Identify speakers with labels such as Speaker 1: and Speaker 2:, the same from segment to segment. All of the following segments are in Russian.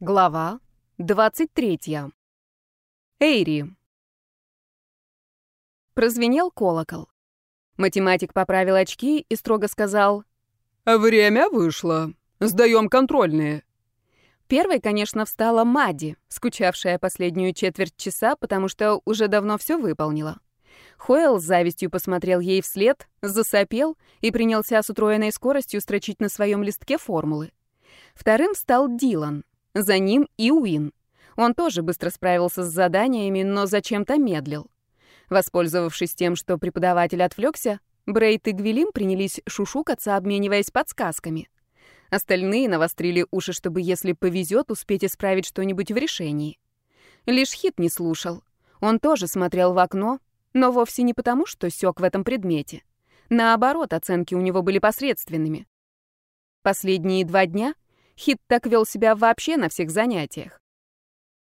Speaker 1: Глава 23. Эйри. Прозвенел колокол. Математик поправил очки и строго сказал
Speaker 2: «Время вышло. Сдаем контрольные».
Speaker 1: Первой, конечно, встала Мади, скучавшая последнюю четверть часа, потому что уже давно все выполнила. Хойл с завистью посмотрел ей вслед, засопел и принялся с утроенной скоростью строчить на своем листке формулы. Вторым стал Дилан, за ним и Уин. Он тоже быстро справился с заданиями, но зачем-то медлил. Воспользовавшись тем, что преподаватель отвлекся, Брейт и Гвилим принялись шушукаться, обмениваясь подсказками. Остальные навострили уши, чтобы, если повезет, успеть исправить что-нибудь в решении. Лишь Хит не слушал. Он тоже смотрел в окно, но вовсе не потому, что сёк в этом предмете. Наоборот, оценки у него были посредственными. Последние два дня — Хит так вел себя вообще на всех занятиях.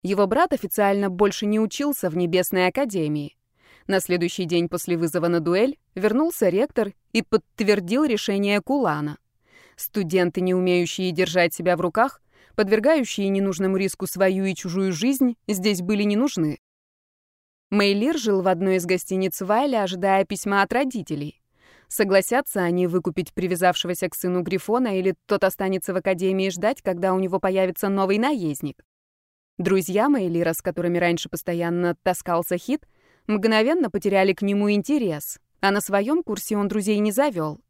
Speaker 1: Его брат официально больше не учился в Небесной Академии. На следующий день после вызова на дуэль вернулся ректор и подтвердил решение Кулана. Студенты, не умеющие держать себя в руках, подвергающие ненужному риску свою и чужую жизнь, здесь были не нужны. Мейлир жил в одной из гостиниц Вайля, ожидая письма от родителей. Согласятся они выкупить привязавшегося к сыну Грифона или тот останется в академии ждать, когда у него появится новый наездник. Друзья Мейлира, с которыми раньше постоянно таскался Хит, мгновенно потеряли к нему интерес, а на своем курсе он друзей не завел.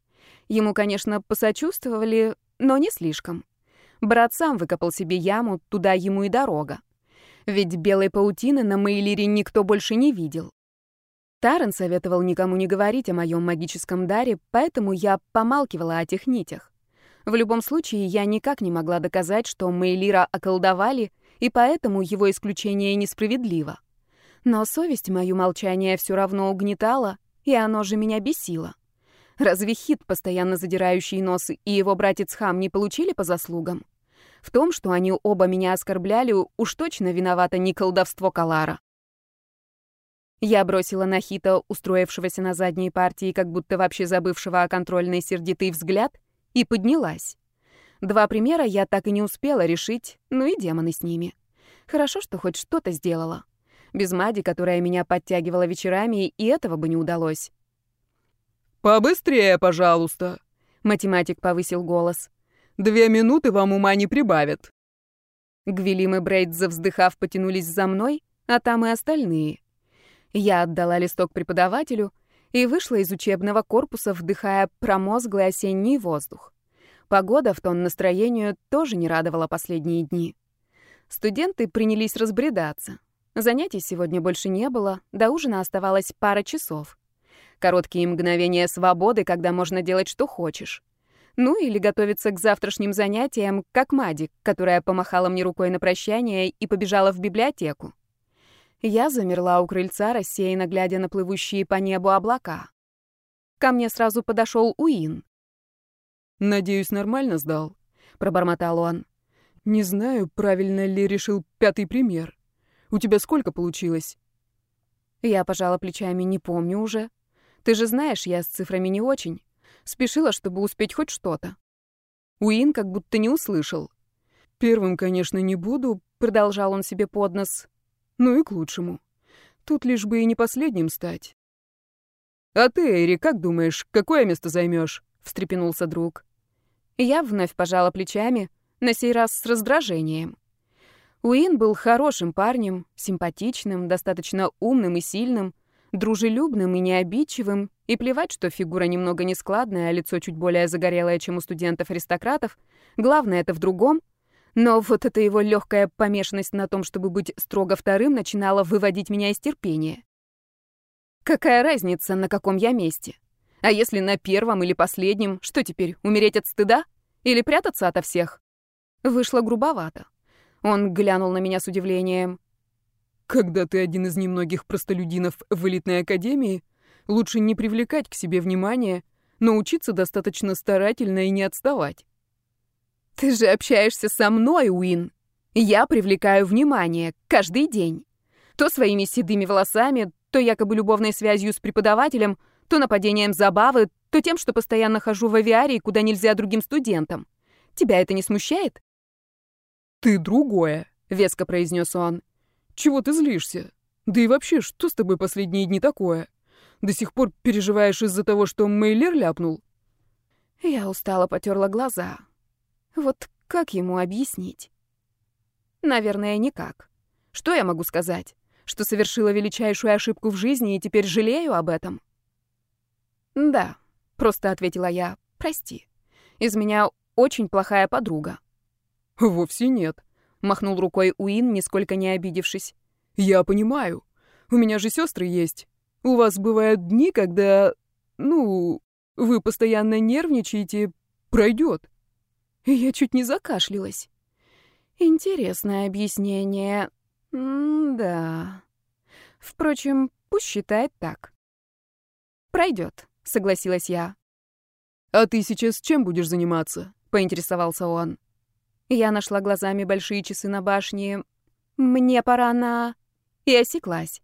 Speaker 1: Ему, конечно, посочувствовали, но не слишком. Брат сам выкопал себе яму, туда ему и дорога. Ведь белой паутины на Мейлире никто больше не видел. Тарен советовал никому не говорить о моем магическом даре, поэтому я помалкивала о тех нитях. В любом случае, я никак не могла доказать, что Мейлира околдовали, и поэтому его исключение несправедливо. Но совесть мою молчание все равно угнетала, и оно же меня бесило. Разве Хит, постоянно задирающий нос, и его братец Хам не получили по заслугам? В том, что они оба меня оскорбляли, уж точно виновато не колдовство Калара. Я бросила на Хита, устроившегося на задней партии, как будто вообще забывшего о контрольной сердитый взгляд, и поднялась. Два примера я так и не успела решить, ну и демоны с ними. Хорошо, что хоть что-то сделала. Без Мади, которая меня подтягивала вечерами, и этого бы не удалось.
Speaker 2: «Побыстрее, пожалуйста», —
Speaker 1: математик повысил голос.
Speaker 2: «Две минуты вам ума не прибавят».
Speaker 1: Гвилим и Брейд, завздыхав, потянулись за мной, а там и остальные. Я отдала листок преподавателю и вышла из учебного корпуса, вдыхая промозглый осенний воздух. Погода в тон настроению тоже не радовала последние дни. Студенты принялись разбредаться. Занятий сегодня больше не было, до ужина оставалось пара часов. Короткие мгновения свободы, когда можно делать, что хочешь. Ну или готовиться к завтрашним занятиям, как Мадик, которая помахала мне рукой на прощание и побежала в библиотеку. Я замерла у крыльца, рассеянно глядя на плывущие по небу облака. Ко мне сразу подошел Уин.
Speaker 2: «Надеюсь, нормально сдал», — пробормотал он. «Не знаю, правильно ли решил пятый пример. У тебя сколько получилось?»
Speaker 1: Я пожала плечами, не помню уже. Ты же знаешь, я с цифрами не очень. Спешила, чтобы успеть хоть что-то. Уин как будто не услышал.
Speaker 2: «Первым, конечно, не буду», — продолжал он себе под нос. Ну и к лучшему. Тут лишь бы и не последним стать. «А ты, Эри, как думаешь, какое место займешь? встрепенулся друг.
Speaker 1: Я вновь пожала плечами, на сей раз с раздражением. Уин был хорошим парнем, симпатичным, достаточно умным и сильным, дружелюбным и необидчивым, и плевать, что фигура немного нескладная, а лицо чуть более загорелое, чем у студентов-аристократов. Главное это в другом — но вот эта его легкая помешанность на том, чтобы быть строго вторым, начинала выводить меня из терпения. Какая разница, на каком я месте? А если на первом или последнем, что теперь, умереть от стыда? Или прятаться ото всех? Вышло грубовато. Он глянул на меня с удивлением.
Speaker 2: «Когда ты один из немногих простолюдинов в элитной академии, лучше не привлекать к себе внимания, но учиться достаточно старательно и не отставать.
Speaker 1: Ты же общаешься со мной, Уин. Я привлекаю внимание каждый день. То своими седыми волосами, то якобы любовной связью с преподавателем, то нападением забавы, то тем, что постоянно хожу в авиарии, куда нельзя другим студентам. Тебя это не смущает?
Speaker 2: «Ты другое», — веско произнес он. «Чего ты злишься? Да и вообще, что с тобой последние дни такое? До сих пор переживаешь из-за того, что Мейлер ляпнул?»
Speaker 1: Я устало потерла глаза. Вот как ему объяснить? Наверное, никак. Что я могу сказать? Что совершила величайшую ошибку в жизни и теперь жалею об этом? Да, просто ответила я. Прости. Из меня очень плохая подруга.
Speaker 2: Вовсе нет, махнул рукой Уин, нисколько не обидевшись. Я понимаю. У меня же сестры есть. У вас бывают дни, когда, ну, вы постоянно нервничаете, пройдет.
Speaker 1: Я чуть не закашлялась. Интересное объяснение. М да. Впрочем, пусть считает так. Пройдет, согласилась я.
Speaker 2: А ты сейчас чем будешь заниматься? поинтересовался он.
Speaker 1: Я нашла глазами большие часы на башне. Мне пора на... И осеклась.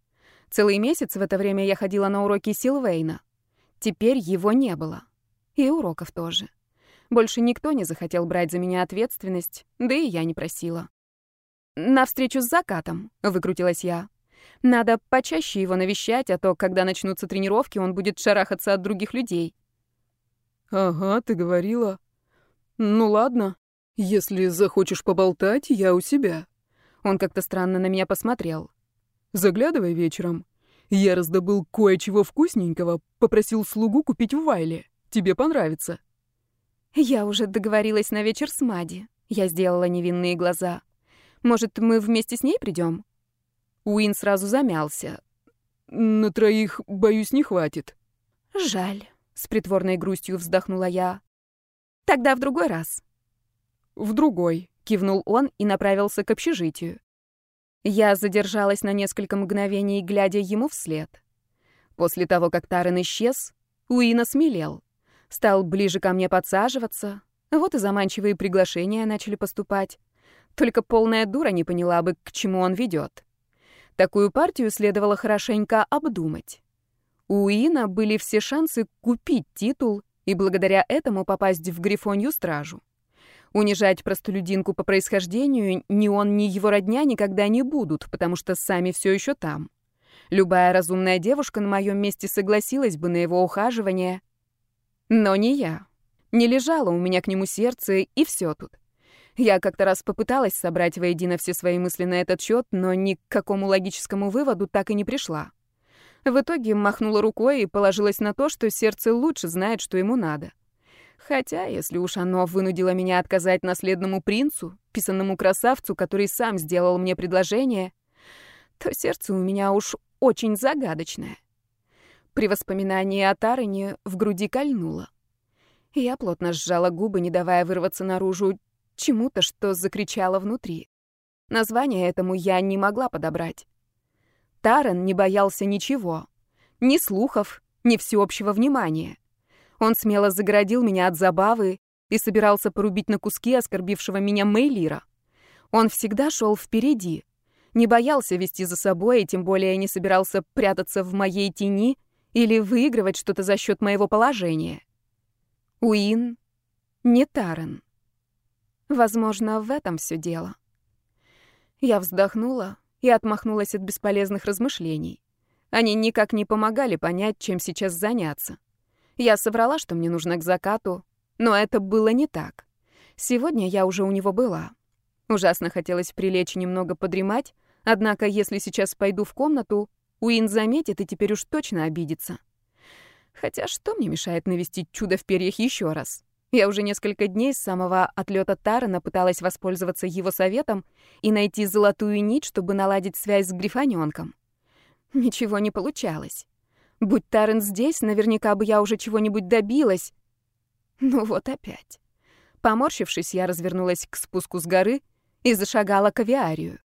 Speaker 1: Целый месяц в это время я ходила на уроки Силвейна. Теперь его не было. И уроков тоже. Больше никто не захотел брать за меня ответственность, да и я не просила. «На встречу с закатом», — выкрутилась я. «Надо почаще его навещать, а то, когда начнутся тренировки, он будет шарахаться от других людей».
Speaker 2: «Ага, ты говорила. Ну ладно, если захочешь поболтать, я у себя». Он как-то странно на меня посмотрел. «Заглядывай вечером. Я раздобыл кое-чего вкусненького, попросил слугу купить в Вайле. Тебе понравится».
Speaker 1: Я уже договорилась на вечер с Мади. Я сделала невинные глаза. Может, мы вместе с ней придем?
Speaker 2: Уин сразу замялся. На троих, боюсь, не хватит.
Speaker 1: Жаль, с притворной грустью вздохнула я. Тогда в другой раз.
Speaker 2: В другой, кивнул он и направился к общежитию.
Speaker 1: Я задержалась на несколько мгновений, глядя ему вслед. После того, как Тарен исчез, Уин осмелел стал ближе ко мне подсаживаться. Вот и заманчивые приглашения начали поступать. Только полная дура не поняла бы, к чему он ведет. Такую партию следовало хорошенько обдумать. У Ина были все шансы купить титул и благодаря этому попасть в Грифонью стражу. Унижать простолюдинку по происхождению ни он, ни его родня никогда не будут, потому что сами все еще там. Любая разумная девушка на моем месте согласилась бы на его ухаживание, но не я. Не лежало у меня к нему сердце, и все тут. Я как-то раз попыталась собрать воедино все свои мысли на этот счет, но ни к какому логическому выводу так и не пришла. В итоге махнула рукой и положилась на то, что сердце лучше знает, что ему надо. Хотя, если уж оно вынудило меня отказать наследному принцу, писанному красавцу, который сам сделал мне предложение, то сердце у меня уж очень загадочное. При воспоминании о Тарине в груди кольнуло. Я плотно сжала губы, не давая вырваться наружу чему-то, что закричало внутри. Название этому я не могла подобрать. Таран не боялся ничего. Ни слухов, ни всеобщего внимания. Он смело загородил меня от забавы и собирался порубить на куски оскорбившего меня Мейлира. Он всегда шел впереди, не боялся вести за собой и тем более не собирался прятаться в моей тени — или выигрывать что-то за счет моего положения. Уин не Тарен. Возможно, в этом все дело. Я вздохнула и отмахнулась от бесполезных размышлений. Они никак не помогали понять, чем сейчас заняться. Я соврала, что мне нужно к закату, но это было не так. Сегодня я уже у него была. Ужасно хотелось прилечь немного подремать, однако если сейчас пойду в комнату, Уин заметит и теперь уж точно обидится. Хотя что мне мешает навестить чудо в перьях еще раз? Я уже несколько дней с самого отлета Тарана пыталась воспользоваться его советом и найти золотую нить, чтобы наладить связь с Грифонёнком. Ничего не получалось. Будь Тарен здесь, наверняка бы я уже чего-нибудь добилась. Ну вот опять. Поморщившись, я развернулась к спуску с горы и зашагала к авиарию.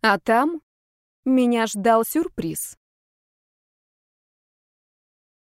Speaker 1: А там меня ждал сюрприз.